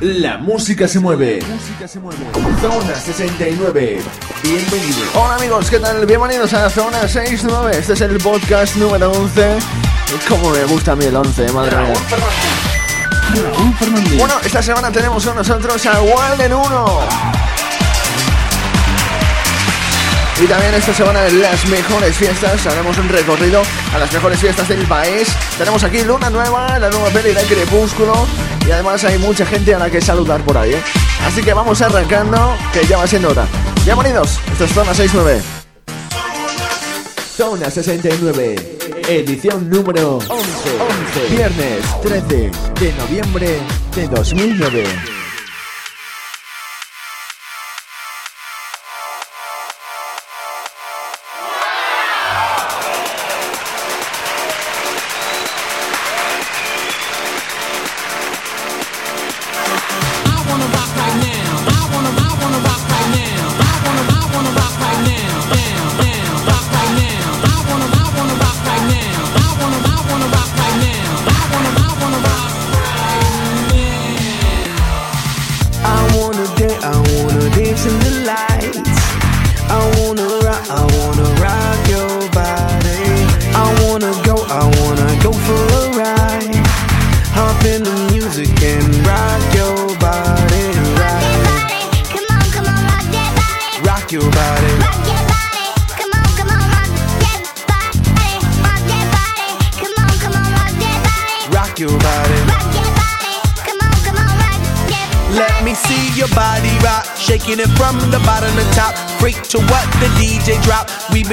La música se mueve. Zona 69. Bienvenido. Hola amigos, ¿qué tal? Bienvenidos a Zona 69. Este es el podcast número 11. Como me gusta a mí el 11, madre mía. Bueno, esta semana tenemos con nosotros a Walden 1. Y también esta semana en las mejores fiestas haremos un recorrido a las mejores fiestas del país. Tenemos aquí Luna Nueva, la nueva peli de Crepúsculo y además hay mucha gente a la que saludar por ahí. ¿eh? Así que vamos arrancando, que ya va siendo hora. Bienvenidos, esto es Zona 69. Zona 69, edición número 11, 11, viernes 13 de noviembre de 2009.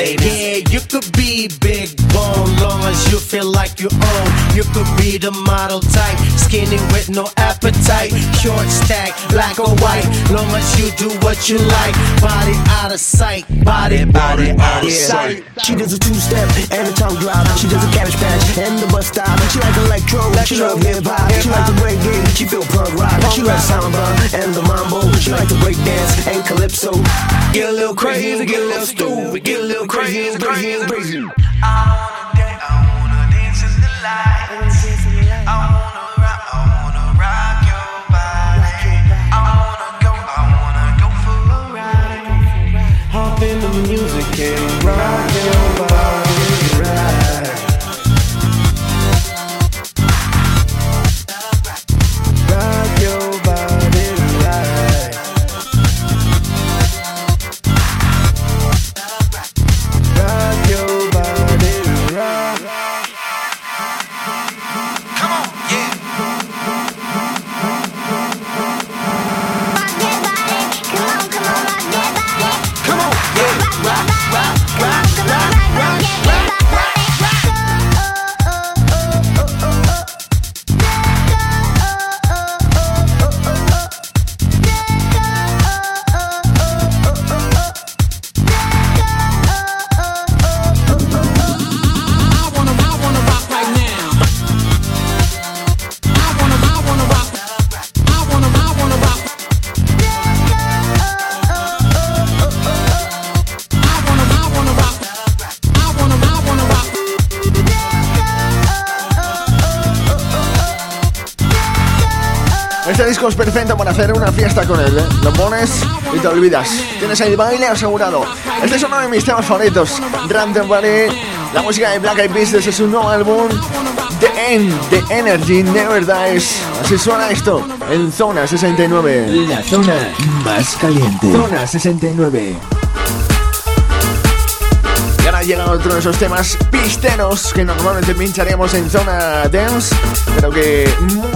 lady. The model type, skinny with no appetite, short stack, black or white, long as you do what you like. Body out of sight, body, body out of sight. She does a two-step and a tongue drop. She does a cabbage patch and the bus stop. She like electro, she love hip hop. She like break reggae, she feel punk rock. She like samba and the mambo. She like to break dance and calypso. Get a little crazy, get a little stupid, get a little crazy, crazy, crazy. I wanna dance, I wanna dance in the lights. Este disco es perfecto para hacer una fiesta con él, ¿eh? Lo pones y te olvidas. Tienes el baile asegurado. Este es uno de mis temas favoritos. Random Body, la música de Black Eyed Peas desde su nuevo álbum The End, The Energy Never Dies. Así suena esto en Zona 69. La zona más caliente. Zona 69. Y ahora llega otro de esos temas pisteros que normalmente pincharíamos en zona dance, pero que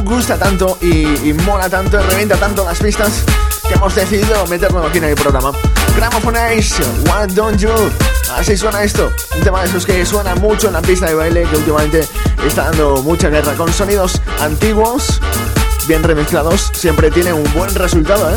gusta tanto y, mola tanto, revienta tanto las pistas que hemos decidido meternos aquí en el programa. Gramophone Ace, Why Don't You? Así suena esto, un tema de esos que suena mucho en la pista de baile que últimamente está dando mucha guerra con sonidos antiguos, bien remezclados, siempre tiene un buen resultado, ¿eh?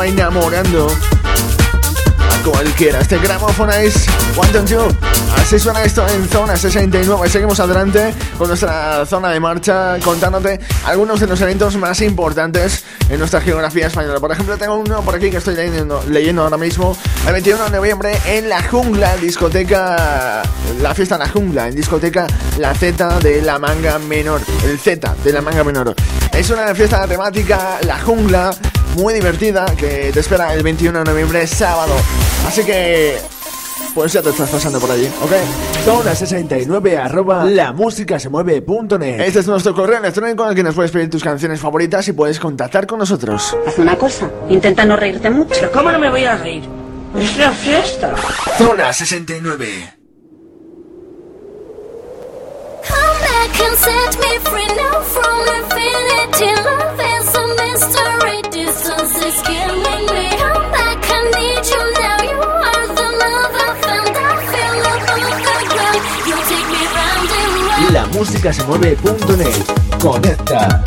Que acaba enamorando a cualquiera. Este gramófono es One Don't You. Así suena esto en zona 69. Seguimos adelante con nuestra zona de marcha contándote algunos de los eventos más importantes en nuestra geografía española. Por ejemplo, tengo uno por aquí que estoy leyendo, leyendo ahora mismo. El 21 de noviembre en La Jungla, discoteca, la fiesta La Jungla, en discoteca La Z de la manga menor. El Z de la manga menor. Es una fiesta temática, La Jungla, muy divertida, que te espera el 21 de noviembre, sábado. Así que, pues ya te estás pasando por allí, ¿ok? Zona 69 arroba la música se mueve.net. Este es nuestro correo electrónico en el que nos puedes pedir tus canciones favoritas y puedes contactar con nosotros. Haz una cosa, intenta no reírte mucho. ¿Cómo no me voy a reír? Es la fiesta. Zona 69. La música se mueve.net. Conecta.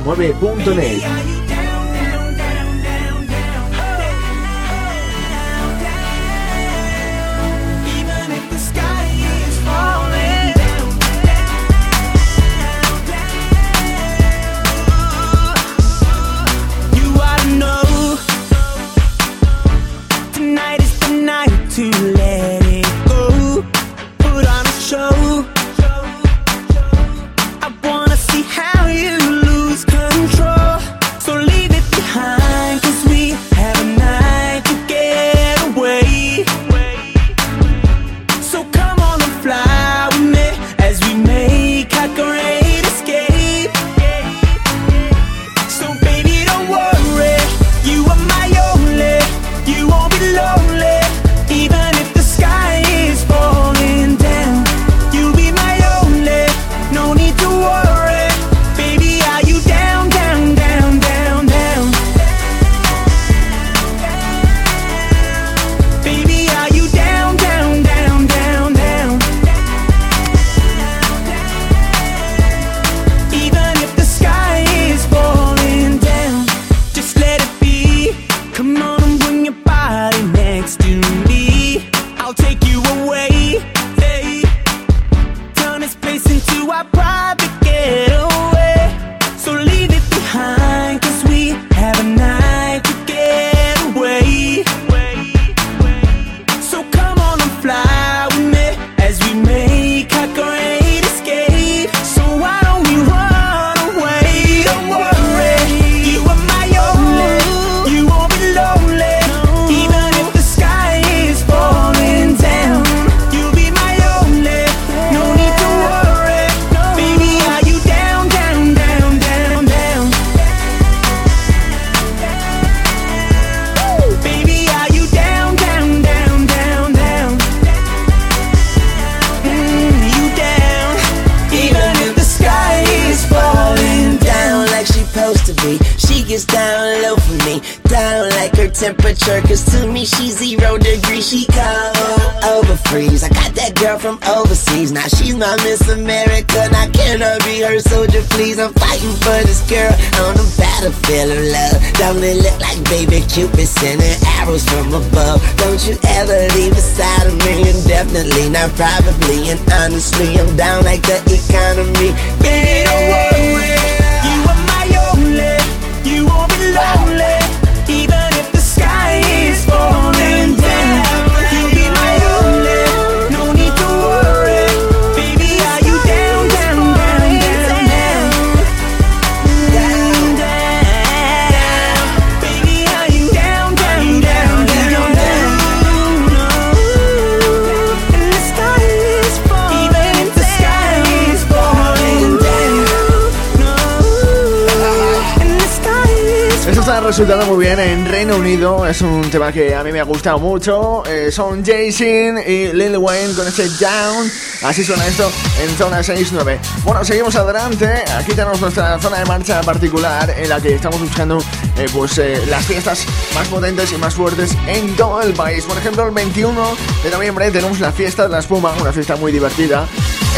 lamusicasemueve.net. temperature, cause to me she's zero degrees. She cold over freeze. I got that girl from overseas. Now she's my Miss America. Now can I be her soldier, please? I'm fighting for this girl on the battlefield of love. Don't it look like baby Cupid sending arrows from above? Don't you ever leave beside of me? And definitely not probably. And honestly, I'm down like the economy. Worry. You are my only, you won't be lonely, Resultando muy bien en Reino Unido. Es un tema que a mí me ha gustado mucho. Eh, son Jason y Lil Wayne con este Down. Así suena esto en zona 6-9. Bueno, seguimos adelante. Aquí tenemos nuestra zona de marcha particular en la que estamos buscando eh, pues, eh, las fiestas más potentes y más fuertes en todo el país. Por ejemplo, el 21 de noviembre tenemos la fiesta de la espuma, una fiesta muy divertida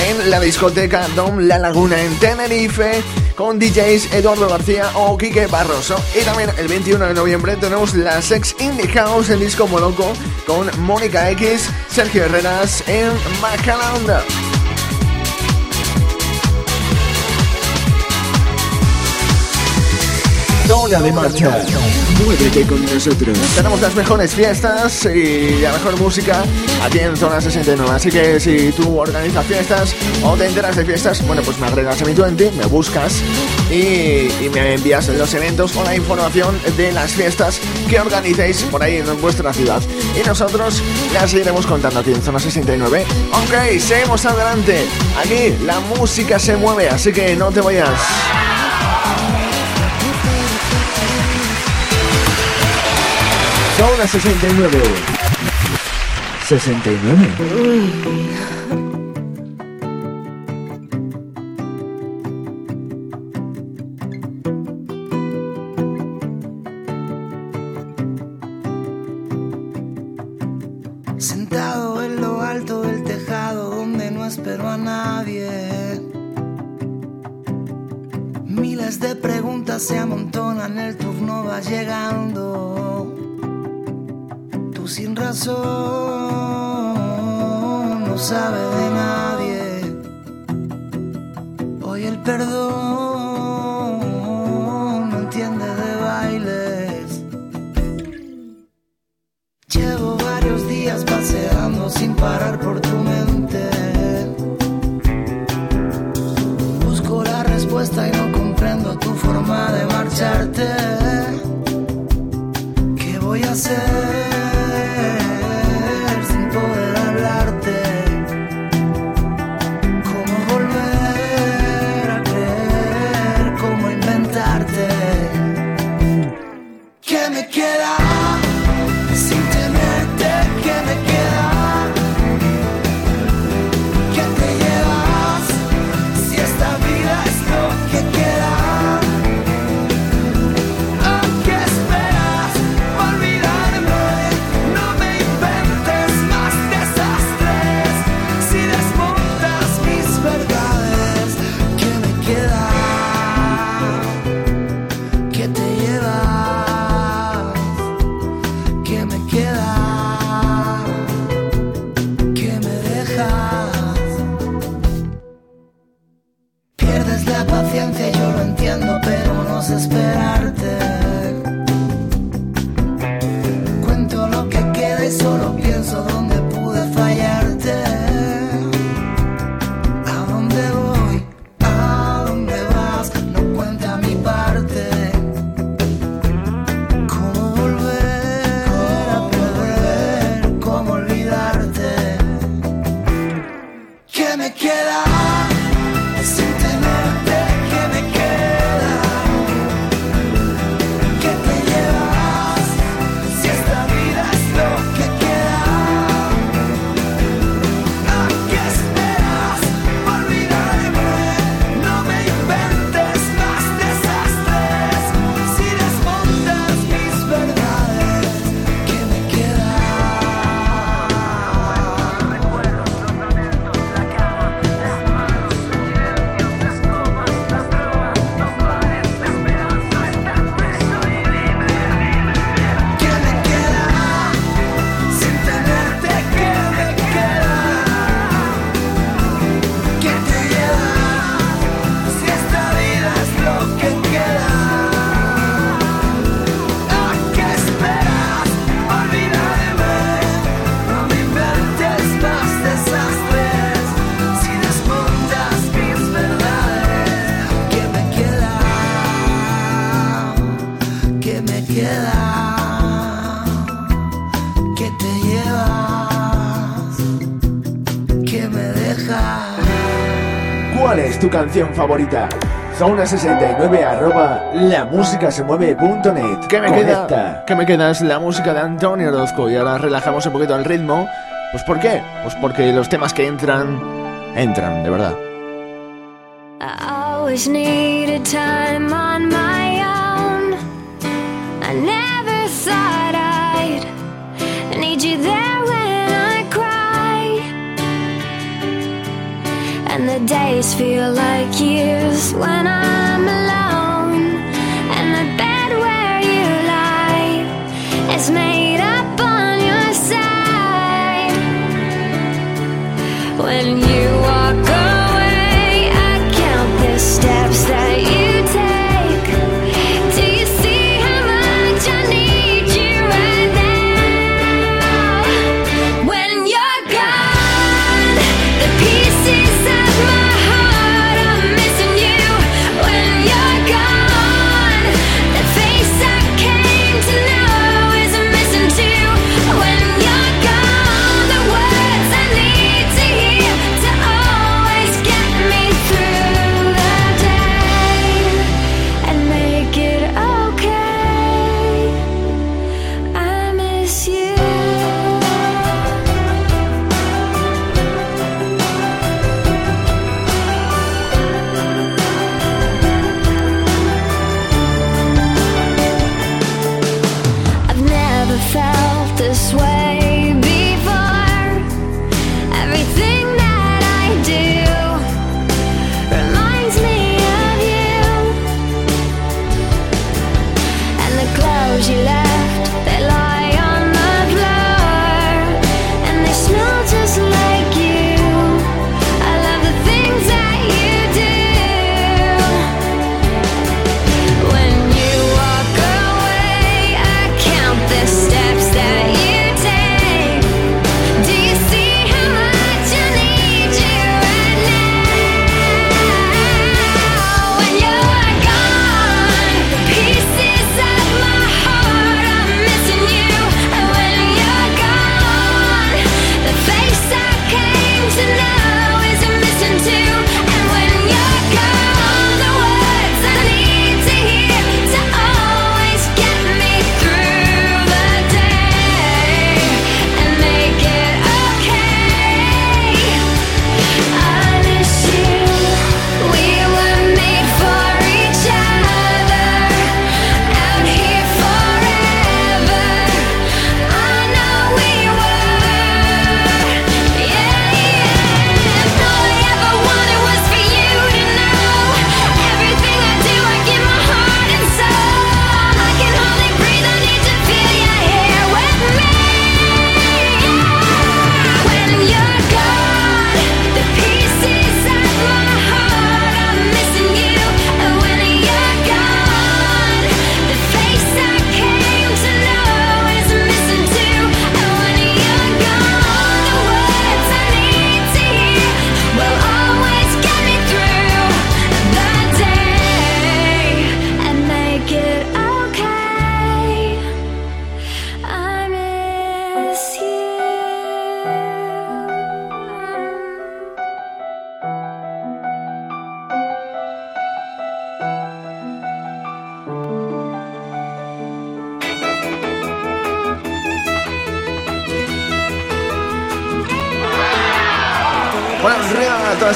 en la discoteca Dom La Laguna en Tenerife con DJs Eduardo García o Quique Barroso. Y también el 21 de noviembre tenemos la Sex in the House en Disco Moloco con Mónica X, Sergio Herreras en Macalanda. Zona de marcha. Muévete con nosotros. Tenemos las mejores fiestas y la mejor música aquí en Zona 69. Así que si tú organizas fiestas o te enteras de fiestas, bueno, pues me agregas a mi 20, me buscas y, y me envías los eventos o la información de las fiestas que organicéis por ahí en vuestra ciudad. Y nosotros las seguiremos contando aquí en Zona 69. Ok, seguimos adelante. Aquí la música se mueve, así que no te vayas. Zona 69. 69. Canción favorita. Zona 69 arroba la música se mueve.net. ¿Qué me queda? ¿Qué me queda? Es la música de Antonio Orozco y ahora relajamos un poquito el ritmo. Pues ¿por qué? Pues porque los temas que entran, entran, de verdad. I always needed time on my own. I never thought I'd need you there the days feel like years when I'm alone. And the bed where you lie is made up on your side. When you walk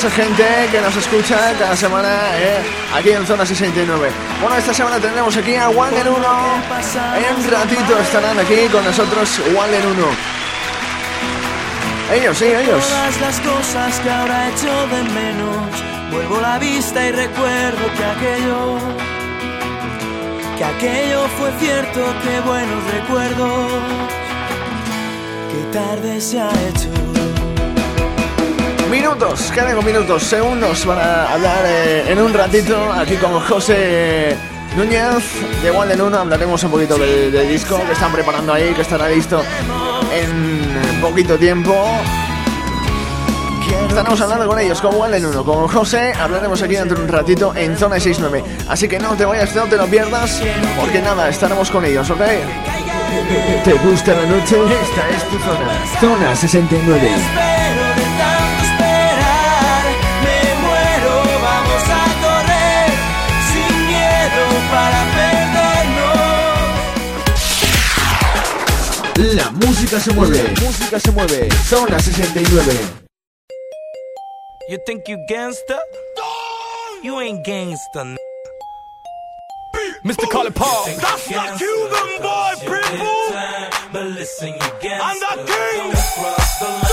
esa gente que nos escucha cada semana eh, aquí en Zona 69. Bueno, esta semana tendremos aquí a One en Uno. En ratito estarán aquí con nosotros One en Uno. Ellos, sí, ellos. Todas las cosas que ahora echo de menos. Vuelvo la vista y recuerdo que aquello, que aquello fue cierto, qué buenos recuerdos. Qué tarde se ha hecho. Minutos, quedan minutos, segundos para hablar eh, en un ratito aquí con José Núñez de One en Uno. Hablaremos un poquito del, disco que están preparando ahí, que estará listo en poquito tiempo. Estaremos hablando con ellos, con One en Uno, con José. Hablaremos aquí dentro de un ratito en Zona 69. Así que no te vayas, no te lo pierdas, porque nada, estaremos con ellos, ¿ok? ¿Te gusta la noche? Esta es tu zona. Zona 69. Música se mueve. La música se mueve. Zona 69. You think you gangster? You ain't gangsta. n- Mr. Carly Paul. That's the Cuban boy, people. But listen, you gangster. I'm the king.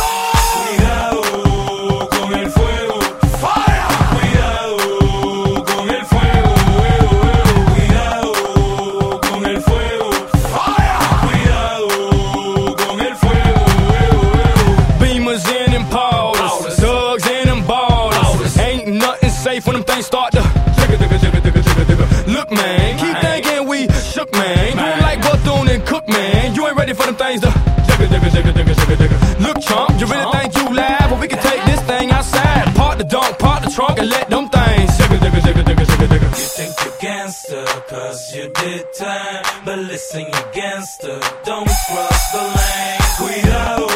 Man, keep thinking we shook, man. Ain't like Bethune and Cook, man. You ain't ready for them things to. digga, digga, digga, digga, digga, digga. Look, chump, you really think you laugh? Well, we can take this thing outside. Park the dunk, park the trunk, and let them things. digga, digga, digga, digga, digga, digga. You think you're gangster, cause you did time. But listen, you gangster, don't cross the line. Cuidado con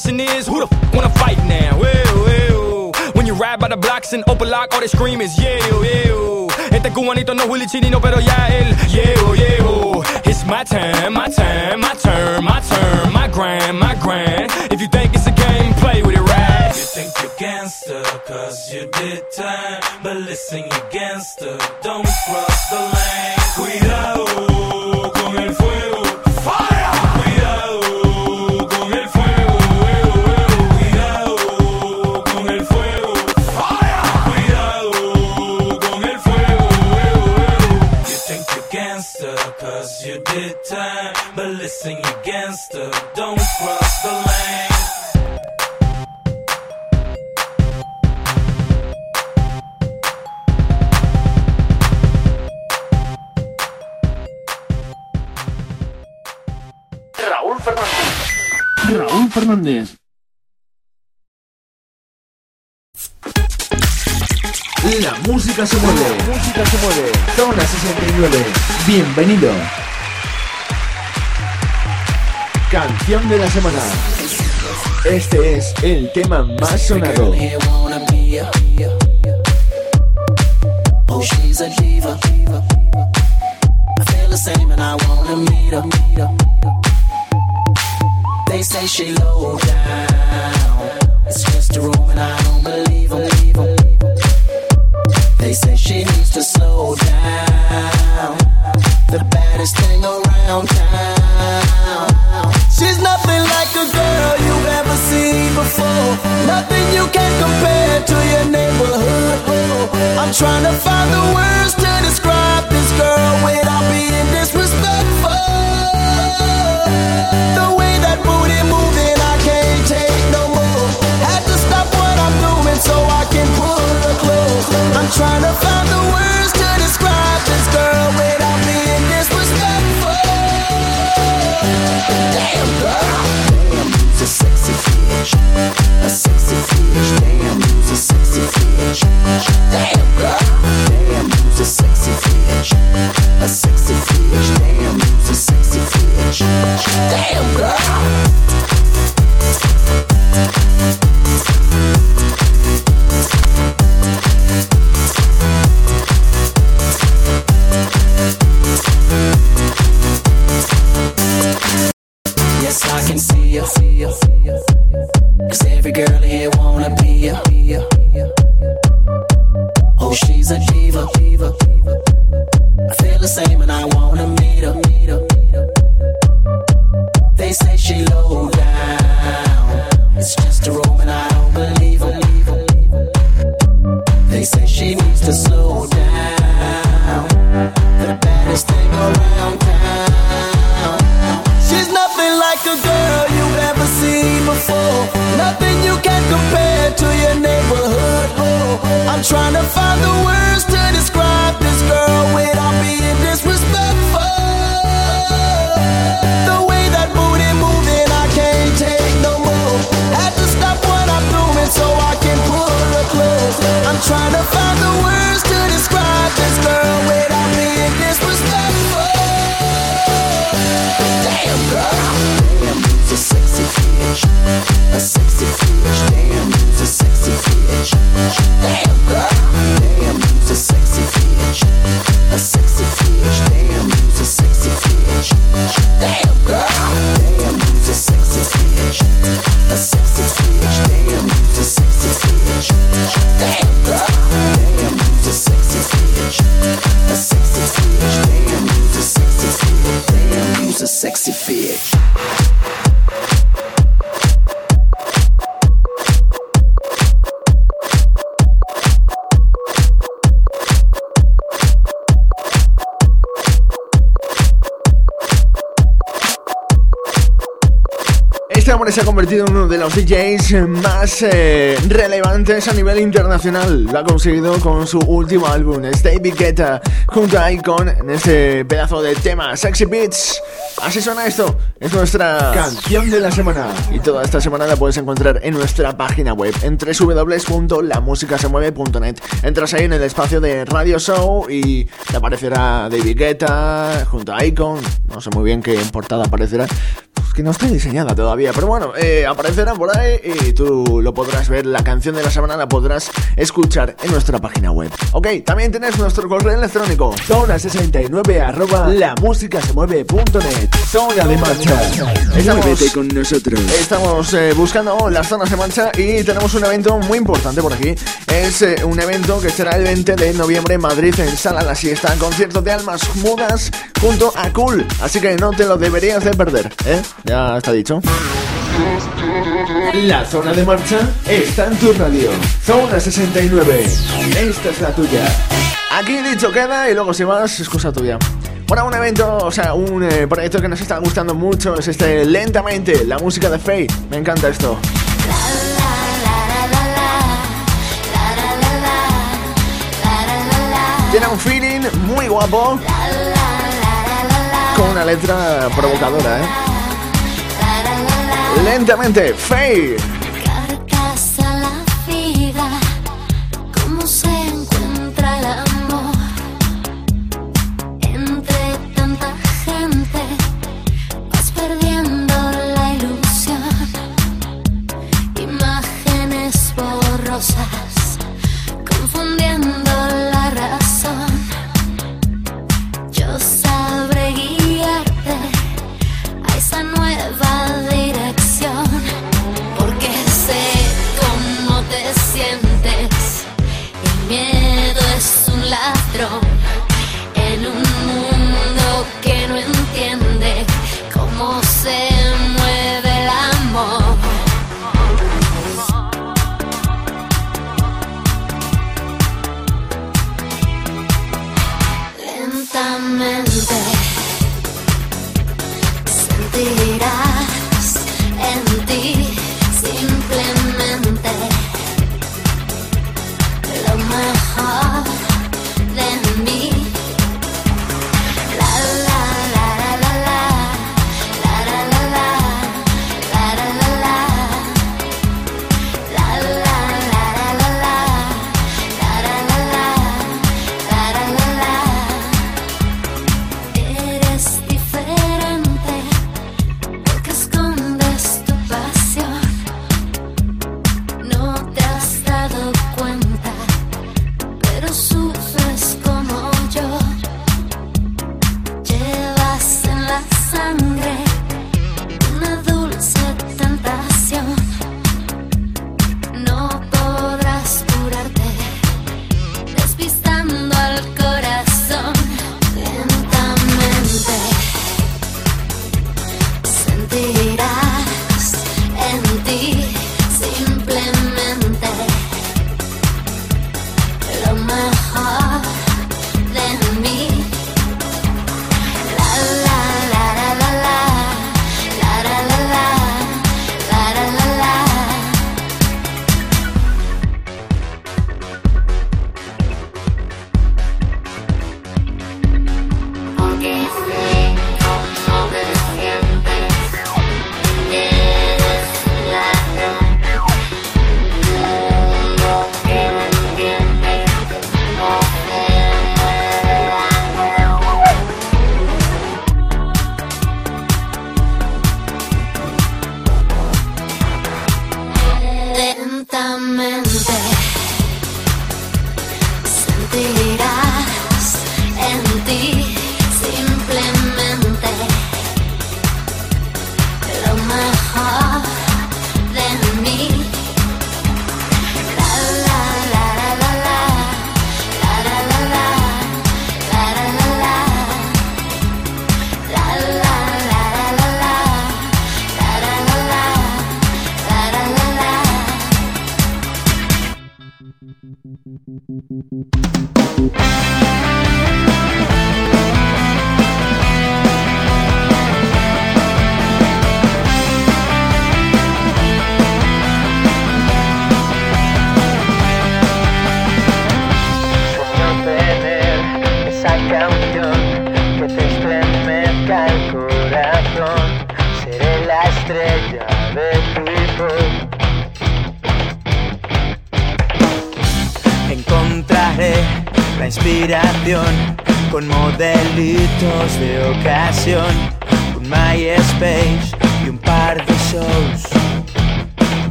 question is, who the f wanna fight now? Well, well. When you ride by the blocks and open lock, all they scream is yeah, oh, yeah. Este cubanito no es Willy pero ya él, yeah, oh, yeah. Oh. It's my time, my time, my turn, my turn, my grind, my grind. If you think it's a game, play with it right. You think you're gangster, cause you did time. But listen, you gangster, don't cross the line. La música se mueve. La música se mueve. Zona 69. Bienvenido. Canción de la semana. Este es el tema más sonado. here wanna be a Oh, she's a diva. I feel the same and I wanna meet her. They say she low down. It's just a room and I don't believe 'em. They say she needs to slow down. The baddest thing around town. She's nothing like a girl you've ever seen before. Nothing you can compare to your neighborhood. I'm trying to find the words to describe this girl without being disrespectful. The way that booty moving, I can't take no more. Had to stop what I'm doing so I can pull her close. I'm trying to find the words to describe this girl without being disrespectful. Damn girl, damn, you's a sexy fish, a sexy fish. Damn, you's a sexy fish. Damn girl, damn, you's a sexy fish, a sexy fish. Damn, you's a sexy fish. Damn girl. Oh, los DJs más eh, relevantes a nivel internacional. Lo ha conseguido con su último álbum, es David Guetta, junto a Icon, en este pedazo de tema, Sexy Beats. Así suena esto, es nuestra canción de la semana. Y toda esta semana la puedes encontrar en nuestra página web, en www.lamusicasemueve.net. Entras ahí en el espacio de Radio Show y te aparecerá David Guetta, junto a Icon. No sé muy bien qué portada aparecerá. Pues que no está diseñada todavía, pero bueno, eh, aparecerá por ahí y tú lo podrás ver. La canción de la semana la podrás escuchar en nuestra página web. Ok, también tienes nuestro correo electrónico, zona69 arroba. Zona de marcha. Muévete con nosotros. Estamos eh, buscando las zonas de marcha y tenemos un evento muy importante por aquí. Es eh, un evento que será el 20 de noviembre en Madrid, en Sala La Siesta, concierto de almas mudas junto a Cool. Así que no te lo deberías de perder, ¿eh? Ya está dicho. La zona de marcha está en tu radio. Zona 69. Esta es la tuya. Aquí dicho queda y luego si vas es cosa tuya. Bueno, un evento, o sea, un eh, proyecto que nos está gustando mucho es este Lentamente, la música de Faye. Me encanta esto. Tiene un feeling muy guapo. Con una letra provocadora, ¿eh? Lentamente, Faye.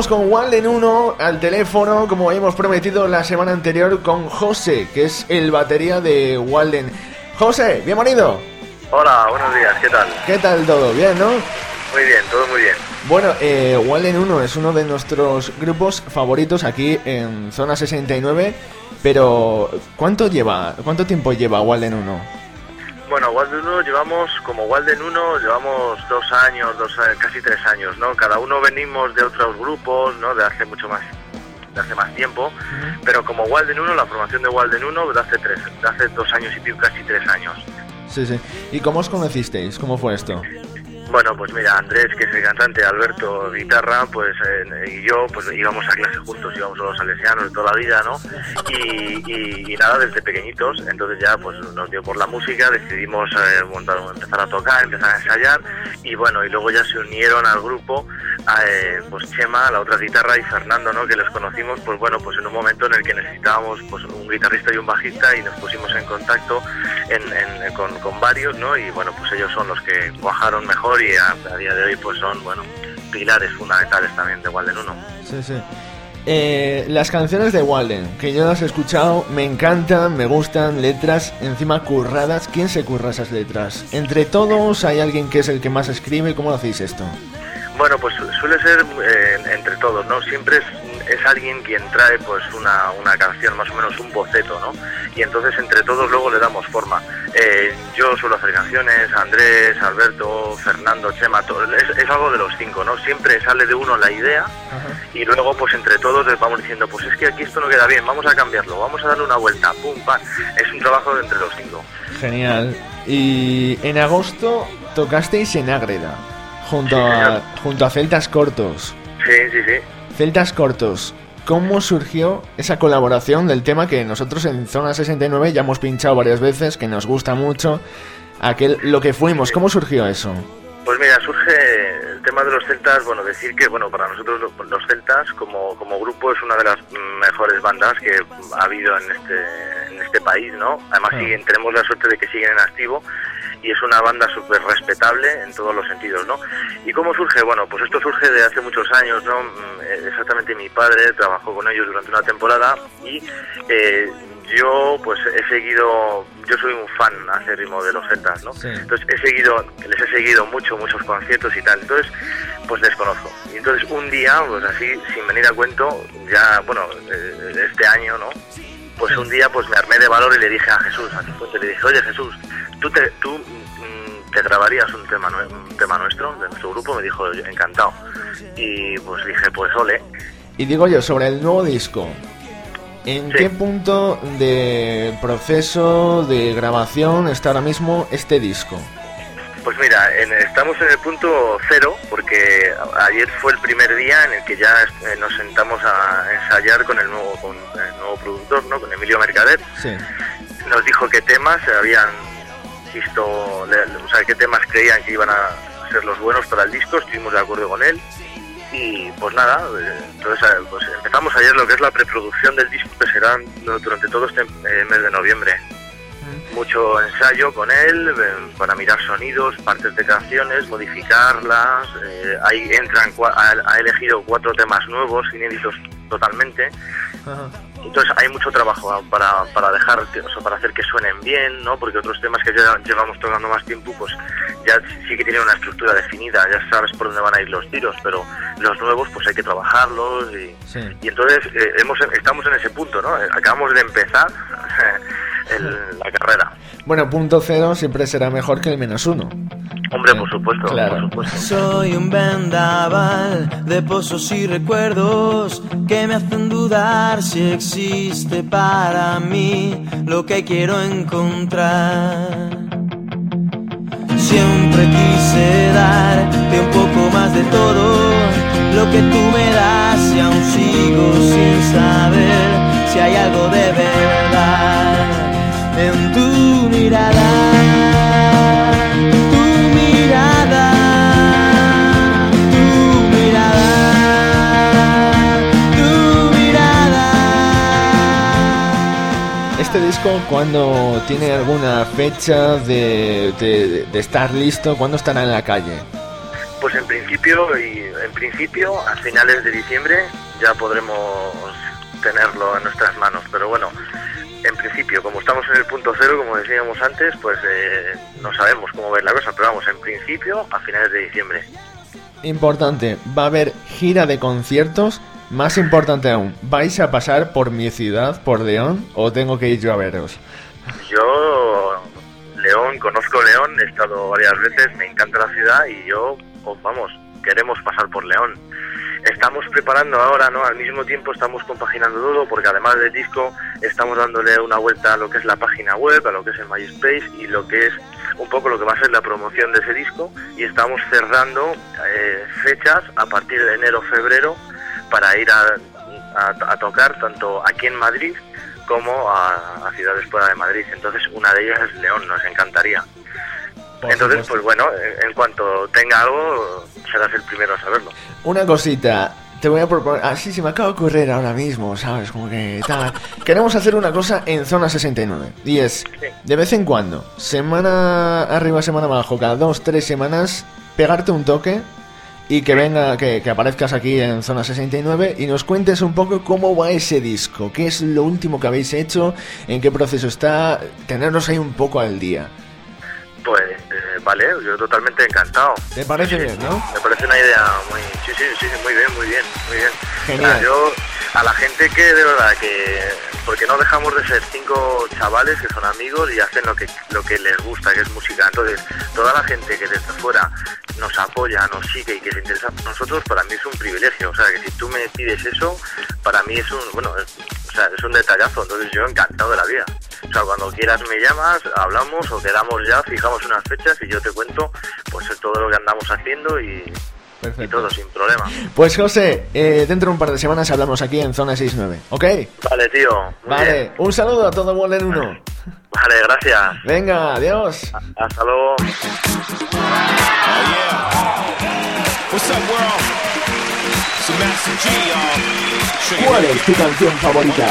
Estamos con Walden 1 al teléfono, como hemos prometido la semana anterior, con José, que es el batería de Walden. José, bienvenido. Hola, buenos días, ¿qué tal? ¿Qué tal todo? Bien, ¿no? Muy bien, todo muy bien. Bueno, eh, Walden 1 es uno de nuestros grupos favoritos aquí en Zona 69, pero ¿cuánto lleva, cuánto tiempo lleva Walden 1? Bueno, Walden 1 llevamos, como Walden 1, llevamos dos años, dos, a- casi tres años, ¿no? Cada uno venimos de otros grupos, ¿no? De hace mucho más, de hace más tiempo, pero como Walden 1, la formación de Walden 1 de hace tres, de hace dos años y pico, casi tres años. Sí, sí. ¿Y cómo os conocisteis? ¿Cómo fue esto? Bueno, pues mira, Andrés, que es el cantante, Alberto, guitarra, pues eh, y yo, pues íbamos a clase juntos, íbamos a los salesianos toda la vida, ¿no? Y, nada, desde pequeñitos, entonces ya pues nos dio por la música, decidimos eh, montar, empezar a tocar, empezar a ensayar, y bueno, y luego ya se unieron al grupo, eh, pues Chema, la otra guitarra, y Fernando, ¿no? Que los conocimos, pues bueno, pues en un momento en el que necesitábamos pues un guitarrista y un bajista, y nos pusimos en contacto en- en- con, con varios, ¿no? Y bueno, pues ellos son los que cuajaron mejor a día de hoy pues son, bueno, pilares fundamentales también de Walden 1. Sí, sí. Eh, las canciones de Walden, que yo las he escuchado, me encantan, me gustan, letras encima curradas. ¿Quién se curra esas letras? ¿Entre todos hay alguien que es el que más escribe? ¿Cómo lo hacéis esto? Bueno, pues su- suele ser eh, entre todos, ¿no? Siempre es, es alguien quien trae pues una, una canción, más o menos un boceto, ¿no? Y entonces entre todos luego le damos forma. Eh, yo suelo hacer canciones, Andrés, Alberto, Fernando, Chema, todo, es, es algo de los cinco, ¿no? Siempre sale de uno la idea y luego pues entre todos les vamos diciendo, pues es que aquí esto no queda bien, vamos a cambiarlo, vamos a darle una vuelta, pum, pam. Es un trabajo de entre los cinco. Genial. Y en agosto tocasteis en Ágreda, junto, a, junto a Celtas Cortos. Sí, sí, sí. Celtas Cortos. ¿Cómo surgió esa colaboración del tema que nosotros en Zona 69 ya hemos pinchado varias veces, que nos gusta mucho? Aquel, lo que fuimos, ¿cómo surgió eso? Pues mira, surge el tema de los celtas, bueno, decir que, bueno, para nosotros lo- los celtas como, como grupo es una de las mejores bandas que ha habido en este, en este país, ¿no? Además Ah. siguen- tenemos la suerte de que siguen en activo y es una banda súper respetable en todos los sentidos, ¿no? ¿Y cómo surge? Bueno, pues esto surge de hace muchos años, ¿no? Mm, eh, Exactamente mi padre trabajó con ellos durante una temporada y eh, yo pues he seguido, yo soy un fan acérrimo de los celtas, ¿no? Entonces he seguido, les he seguido mucho, muchos conciertos y tal, entonces pues les conozco. Y entonces un día, pues así, sin venir a cuento, ya, bueno, eh, este año, ¿no? Pues un día pues me armé de valor y le dije a Jesús, a le dije, oye Jesús, tú te, tú mm, te grabarías un tema, un tema nuestro, de nuestro grupo, me dijo, encantado. Y pues dije, pues ole, Y digo yo, sobre el nuevo disco, ¿en Sí. qué punto de proceso de grabación está ahora mismo este disco? Pues mira, en- estamos en el punto cero porque ayer fue el primer día en el que ya eh, nos sentamos a ensayar con el nuevo con el nuevo productor, ¿no? Con Emilio Mercader. Sí. Nos dijo qué temas habían visto, o sea, qué temas creían que iban a ser los buenos para el disco. Estuvimos de acuerdo con él y pues nada, eh, entonces eh, pues empezamos ayer lo que es la preproducción del disco que será durante todo este mes de noviembre mucho ensayo con él eh, para mirar sonidos, partes de canciones, modificarlas. eh, ahí entran, ha, elegido cuatro temas nuevos, inéditos totalmente. Entonces hay mucho trabajo para, para dejar, o sea, para hacer que suenen bien, ¿no? Porque otros temas que ya llevamos tocando más tiempo, pues ya sí que tienen una estructura definida, ya sabes por dónde van a ir los tiros, pero los nuevos pues hay que trabajarlos y, y entonces eh, hemos, estamos en ese punto, ¿no? Eh, Acabamos de empezar el- la carrera. Bueno, punto cero siempre será mejor que el menos uno. Hombre, por supuesto, Claro. por supuesto. Soy un vendaval de pozos y recuerdos que me hacen dudar si existe para mí lo que quiero encontrar. Siempre quise darte un lo que tú me das y aún sigo sin saber si hay algo de verdad en tu mirada. Tu mirada, tu mirada, tu mirada. Este disco, cuando tiene alguna fecha de, de- de estar listo? ¿Cuándo estará en la calle? Pues en principio, y en principio, a finales de diciembre ya podremos tenerlo en nuestras manos. Pero bueno, en principio, como estamos en el punto cero, como decíamos antes, pues eh, no sabemos cómo ir la cosa. Pero vamos, en principio, a finales de diciembre. Importante, va a haber gira de conciertos. Más importante aún, ¿vais a pasar por mi ciudad, por León, o tengo que ir yo a veros? Yo, León, conozco León, he estado varias veces, me encanta la ciudad y yo, pues, vamos, queremos pasar por León. Estamos preparando ahora, ¿no? Al mismo tiempo estamos compaginando todo porque además del disco estamos dándole una vuelta a lo que es la página web, a lo que es el MySpace y lo que es un poco lo que va a ser la promoción de ese disco y estamos cerrando eh, fechas a partir de enero, febrero para ir a tocar tanto aquí en Madrid como a, a ciudades fuera de Madrid. Entonces una de ellas es León, nos encantaría. Por Entonces, supuesto. pues bueno, en, en cuanto tenga algo, serás el primero a saberlo. Una cosita, te voy a proponer. Ah, sí, se me acaba de ocurrir ahora mismo, ¿sabes? Como que tal. Queremos hacer una cosa en zona 69. Y es, de vez en cuando, semana arriba, semana abajo, cada dos, tres semanas, pegarte un toque y que venga, que, que aparezcas aquí en zona 69 y nos cuentes un poco cómo va ese disco, qué es lo último que habéis hecho, en qué proceso está, tenernos ahí un poco al día. Pues eh, vale, yo totalmente encantado. ¿Te parece bien, no? Me parece una idea muy... Sí, sí, sí, sí, muy bien, muy bien, muy bien. Genial. O sea, yo, a la gente que de verdad que... Porque no dejamos de ser cinco chavales que son amigos y hacen lo que, lo que les gusta, que es música. Entonces, toda la gente que desde fuera nos apoya, nos sigue y que se interesa por nosotros, para mí es un privilegio. O sea, que si tú me pides eso, para mí es un... Bueno, es, o sea, es un detallazo. Entonces yo encantado de la vida. O sea, cuando quieras me llamas, hablamos o quedamos ya, fijamos unas fechas y yo te cuento pues todo lo que andamos haciendo y, y todo sin problema. Pues José, eh, dentro de un par de semanas hablamos aquí en zona 69, ¿ok? Vale, tío. Vale, bien. un saludo a todo Wall en uno. Vale, gracias. Venga, adiós. Hasta luego. What's up, world? ¿Cuál es tu canción favorita?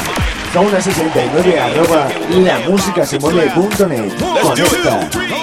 Zona 69 arroba la música se mueve.net. Conecta.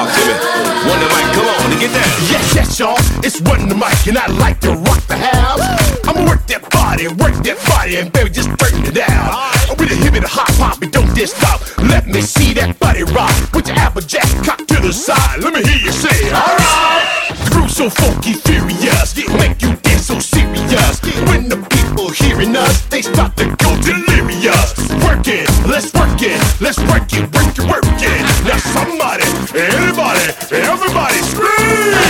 Talk to me. One the mic, come on, and get down. Yes, yes, y'all. It's one the mic, and I like to rock the house. I'ma work that body, work that body, and baby, just turn it down. With a hip and a hop hop, and don't just stop. Let me see that body rock. Put your applejack cock to the side. Let me hear you say, alright. So funky, furious, make you dance so serious. When the people hearing us, they start to go delirious. Work it, let's work it, let's work it, work it, work it. Now somebody, anybody, everybody scream!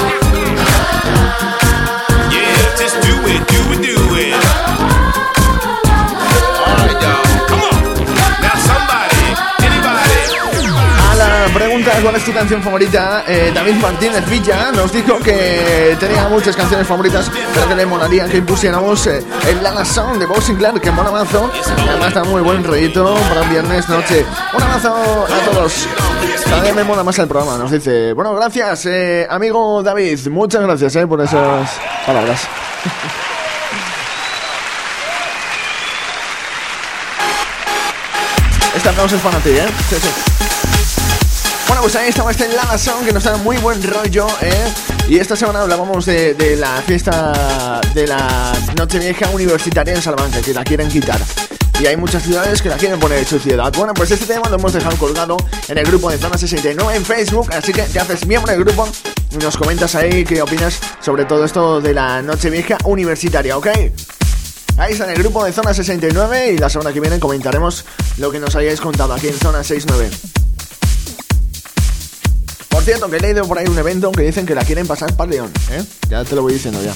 pregunta ¿cuál es tu canción favorita? Eh, David Martínez Villa nos dijo que tenía muchas canciones favoritas, pero que le molaría que impusiéramos eh, el Lana Sound de Bob Sinclair, que mola mazo. Además está muy buen rollito para un viernes noche. Un abrazo a todos. Cada día me mola más el programa, nos dice. Bueno, gracias, eh, amigo David. Muchas gracias eh, por esas palabras. Este aplauso es para ti, ¿eh? Sí, sí. Pues ahí estaba este Lana Song que nos da muy buen rollo, ¿eh? Y esta semana hablábamos de, de la fiesta de la Nochevieja Universitaria en Salamanca, que la quieren quitar. Y hay muchas ciudades que la quieren poner en su ciudad. Bueno, pues este tema lo hemos dejado colgado en el grupo de Zona 69 en Facebook, así que te haces miembro del grupo y nos comentas ahí qué opinas sobre todo esto de la Nochevieja Universitaria, ¿ok? Ahí está en el grupo de Zona 69 y la semana que viene comentaremos lo que nos hayáis contado aquí en Zona 69. Por cierto, que he leído por ahí un evento que dicen que la quieren pasar para León, ¿eh? Ya te lo voy diciendo ya.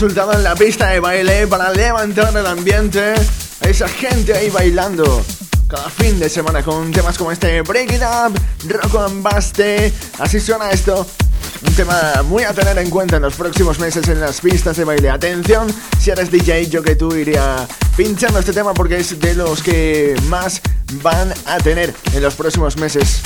Resultado en la pista de baile para levantar el ambiente. Esa gente ahí bailando. Cada fin de semana con temas como este Break It Up, Rock and Baste. Así suena esto. Un tema muy a tener en cuenta en los próximos meses en las pistas de baile. Atención, si eres DJ, yo que tú iría pinchando este tema porque es de los que más van a tener en los próximos meses.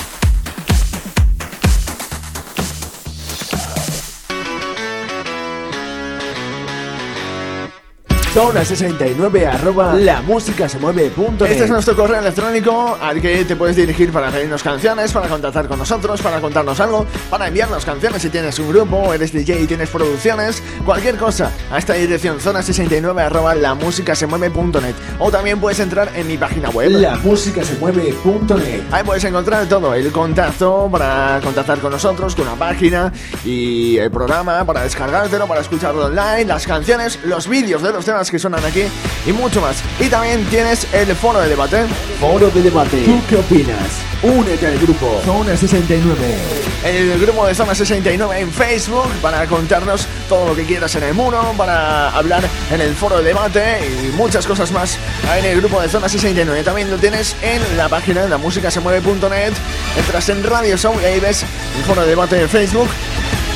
Zona 69 arroba la música se mueve punto Este es nuestro correo electrónico al que te puedes dirigir para pedirnos canciones, para contactar con nosotros, para contarnos algo, para enviarnos canciones si tienes un grupo, eres DJ y tienes producciones, cualquier cosa, a esta dirección zona 69 arroba la música se mueve punto net. O también puedes entrar en mi página web. La música se mueve punto net. Ahí puedes encontrar todo, el contacto para contactar con nosotros, con la página y el programa para descargártelo, para escucharlo online, las canciones, los vídeos de los temas que suenan aquí y mucho más. Y también tienes el foro de debate. Foro de debate. ¿Tú qué opinas? Únete al grupo Zona 69. El grupo de Zona 69 en Facebook para contarnos todo lo que quieras en el muro, para hablar en el foro de debate y muchas cosas más en el grupo de Zona 69. También lo tienes en la página de la música se mueve.net. Entras en Radio y ahí ves el foro de debate en Facebook.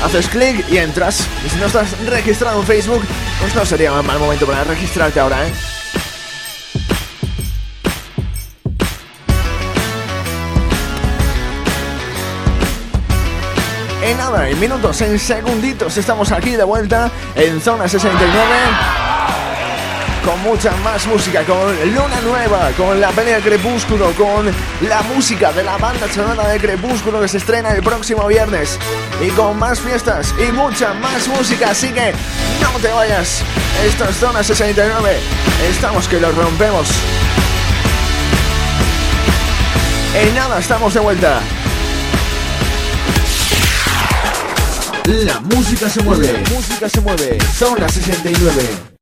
Haces clic y entras. Y si no estás registrado en Facebook, pues no sería mal momento para registrarte ahora, ¿eh? En nada, en minutos, en segunditos, estamos aquí de vuelta en Zona 69 con mucha más música, con Luna Nueva, con la pelea Crepúsculo, con la música de la banda sonora de Crepúsculo que se estrena el próximo viernes y con más fiestas y mucha más música, así que no te vayas. Esto es Zona 69, estamos que lo rompemos. En nada, estamos de vuelta. La música se mueve. La música se mueve. Zona 69.